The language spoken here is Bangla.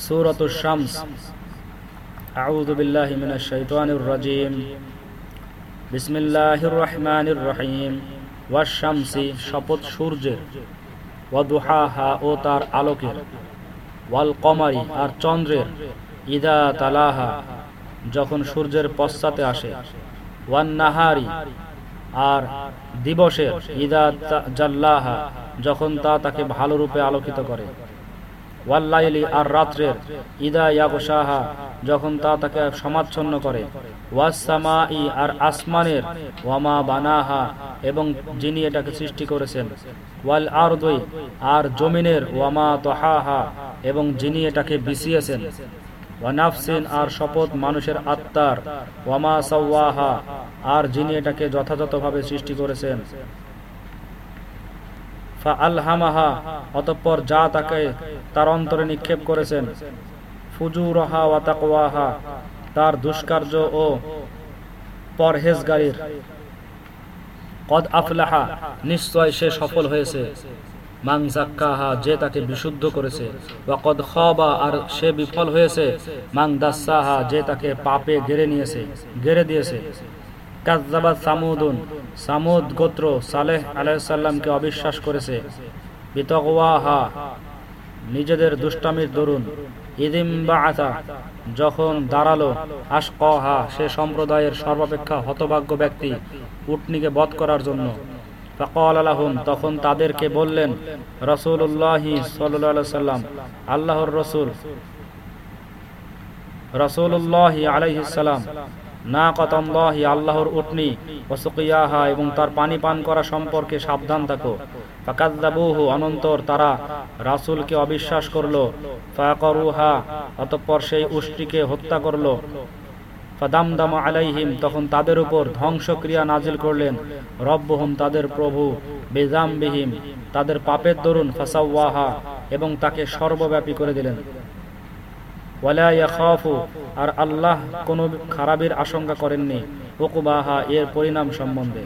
سورة الشمس أعوذ بالله من الشيطان الرجيم بسم الله الرحمن الرحيم والشمس শপথ সূর্যের ওয়াদুহাহা ও তার আলোকের ওয়াল কমারি আর চন্দ্রের ইদা তালাহা যখন সূর্যের পশ্চাতে আসে ওয়ান নাহারি আর দিবসের ইদা তা- জাল্লাহা যখন তা তাকে ভালো রূপে আলোকিত করে ওয়াল্লাইলি আর রাত্রের ইদা ইয়াগশাহা, যখন তা তাকে সমাচ্ছন্ন করে। ওয়াসামা ই আর আসমানের ওয়ামা বানাহা, এবং যিনি এটাকে সৃষ্টি করেছেন। ওয়াল আরদই আর জমিনের ওয়ামা তহাহা, এবং যিনি এটাকে বিছিয়েছেন। ওয়ানাফসিন আর শপথ মানুষের আত্মার, ওয়ামা সাওয়াহা, আর যিনি এটাকে যথাযথভাবে সৃষ্টি করেছেন। আলহামাহা অতঃপর যা তাকে তার অন্তরে নিক্ষেপ করেছেন। ফুজুরহা ওয়া তাকওয়াহা, তার দুষ্কার্য ও পরহেজগারির। কদ আফলাহা, নিশ্চয় সে সফল হয়েছে। মাং জাক্কাহা যে তাকে বিশুদ্ধ করেছে। ওয়াকদ খবা, আর সে বিফল হয়েছে। মাং দাসাহা, যে তাকে পাপে গেড়ে নিয়েছে, গেড়ে দিয়েছে। কাজ্জাবাত সামুদুন। সামুদ গোত্র সালেহ আলাইসাল্লামকে অবিশ্বাস করেছে। বিতকওয়াহা নিজেদের দুষ্টামির দরুন। ইদিম বাআতা, যখন দাঁড়াল আশকহা সে সম্প্রদায়ের সর্বাপেক্ষা হতভাগ্য ব্যক্তি উটনিকে বধ করার জন্য। ফাকাল আলাহুম তখন তাদেরকে বললেন রসুল্লাহি সাল্লাল্লাহু সাল্লাম, আল্লাহর রসুল। রসুল্লাহি আলাইহিস সালাম না কতম্বাহি আল্লাহর উটনি ওসুকিয়াহা এবং তার পানি পান করা সম্পর্কে সাবধান থাকো। ফাকাদ্দাবুহু অনন্তর তারা রাসূলকে অবিশ্বাস করল। ফাকরুহা অতঃপর সেই উষ্টিকে হত্যা করল। ফাদামদাম আলাইহিম, তখন তাদের উপর ধ্বংসক্রিয়া নাজিল করলেন। রব্বহুম, তাদের প্রভু বেজাম বেজামবিহিম তাদের পাপের দরুন ফাসাওয়াহা এবং তাকে সর্বব্যাপী করে দিলেন। আর আল্লাহ কোন খারাপের আশঙ্কা করেননি। ওকুবাহা এর পরিণাম সম্বন্ধে।